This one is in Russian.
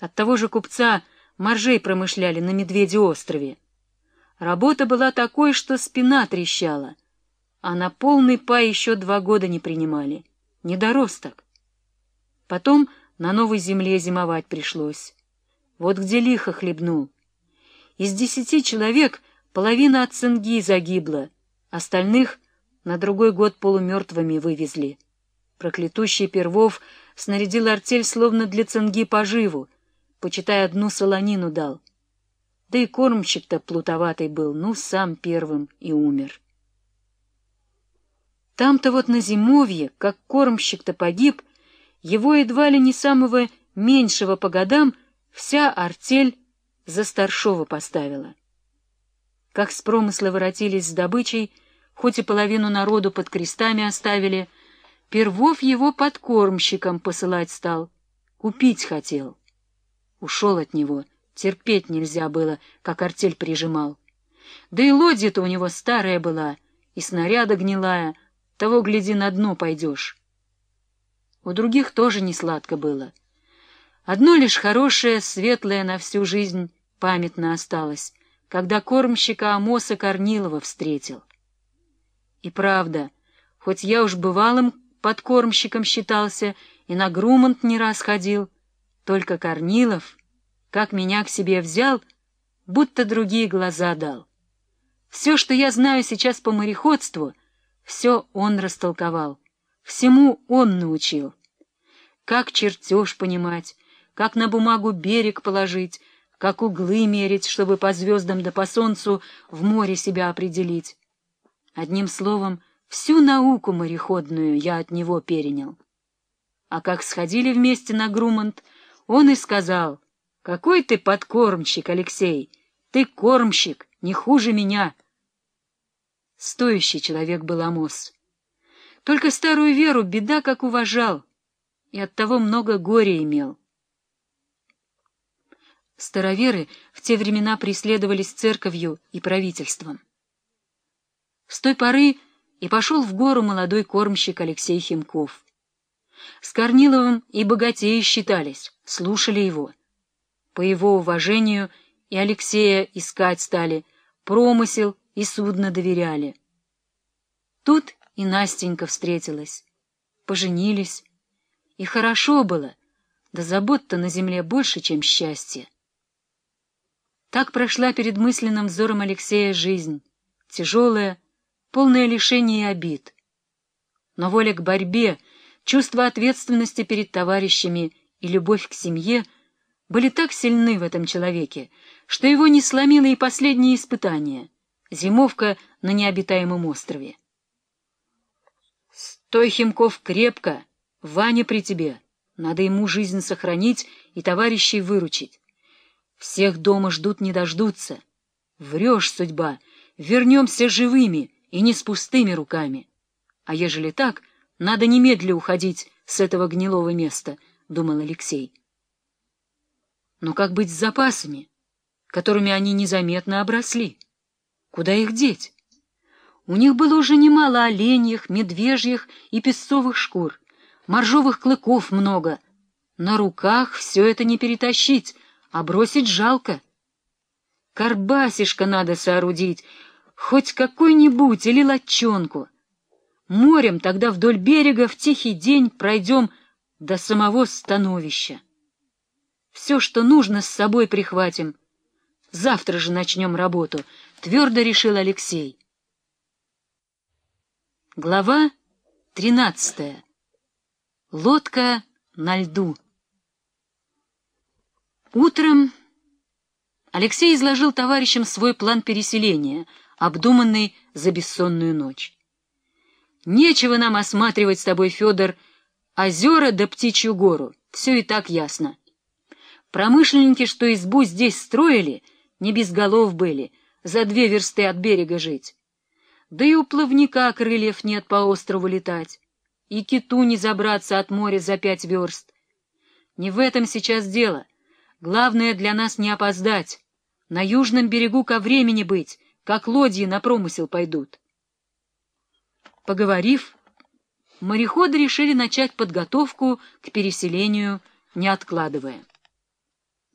От того же купца моржей промышляли на Медведе-острове. Работа была такой, что спина трещала, а на полный пай еще два года не принимали. Недоросток. Потом на новой земле зимовать пришлось. Вот где лихо хлебнул. Из десяти человек половина от цинги загибла, остальных на другой год полумертвыми вывезли. Проклятущий Первов снарядил артель словно для цинги поживу, почитай, одну солонину дал. Да и кормщик-то плутоватый был, ну, сам первым и умер. Там-то вот на зимовье, как кормщик-то погиб, его едва ли не самого меньшего по годам вся артель за старшова поставила. Как с промысла воротились с добычей, хоть и половину народу под крестами оставили, Первов его подкормщиком посылать стал, купить хотел. Ушел от него, терпеть нельзя было, как артель прижимал. Да и лодья-то у него старая была, и снаряда гнилая, того, гляди, на дно пойдешь. У других тоже не сладко было. Одно лишь хорошее, светлое на всю жизнь памятно осталось, когда кормщика Амоса Корнилова встретил. И правда, хоть я уж бывалым подкормщиком считался и на Грумант не раз ходил, только Корнилов, как меня к себе взял, будто другие глаза дал. Все, что я знаю сейчас по мореходству, все он растолковал, всему он научил. Как чертеж понимать, как на бумагу берег положить, как углы мерить, чтобы по звездам да по солнцу в море себя определить. Одним словом, всю науку мореходную я от него перенял. А как сходили вместе на Грумант, он и сказал, «Какой ты подкормщик, Алексей! Ты кормщик, не хуже меня!» Стоящий человек был Амос. Только старую веру беда как уважал, и оттого много горя имел. Староверы в те времена преследовались церковью и правительством. С той поры и пошел в гору молодой кормщик Алексей Химков. С Корниловым и богатеи считались, слушали его. По его уважению и Алексея искать стали, промысел и судно доверяли. Тут и Настенька встретилась. Поженились. И хорошо было, да забот-то на земле больше, чем счастье. Так прошла перед мысленным взором Алексея жизнь, тяжелая, полная лишений и обид. Но воля к борьбе, чувство ответственности перед товарищами и любовь к семье были так сильны в этом человеке, что его не сломило и последнее испытание — зимовка на необитаемом острове. «Стой, Химков, крепко! Ваня при тебе! Надо ему жизнь сохранить и товарищей выручить. Всех дома ждут не дождутся. Врешь, судьба, вернемся живыми и не с пустыми руками. А ежели так, надо немедля уходить с этого гнилого места, — думал Алексей. Но как быть с запасами, которыми они незаметно обросли? Куда их деть? У них было уже немало оленьих, медвежьих и песцовых шкур, моржовых клыков много. На руках все это не перетащить, а бросить жалко. Карбасишка надо соорудить, хоть какой-нибудь или лодчонку. Морем тогда вдоль берега в тихий день пройдем до самого становища. Все, что нужно, с собой прихватим. Завтра же начнем работу, — твердо решил Алексей. Глава тринадцатая. Лодка на льду. Утром Алексей изложил товарищам свой план переселения, обдуманный за бессонную ночь. «Нечего нам осматривать с тобой, Федор, озера да птичью гору, все и так ясно. Промышленники, что избу здесь строили, не без голов были, за две версты от берега жить. Да и у плавника крыльев нет по острову летать, и киту не забраться от моря за пять верст. Не в этом сейчас дело. Главное для нас не опоздать. На южном берегу ко времени быть, как лодьи на промысел пойдут. Поговорив, мореходы решили начать подготовку к переселению, не откладывая.